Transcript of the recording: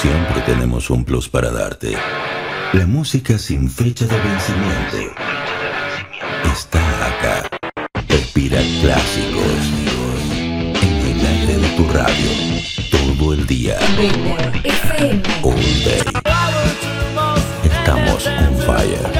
Siempre tenemos un plus para darte. La música sin fecha de vencimiento está acá. Respira clásicos en el aire de tu radio todo el día. All day. Estamos on fire.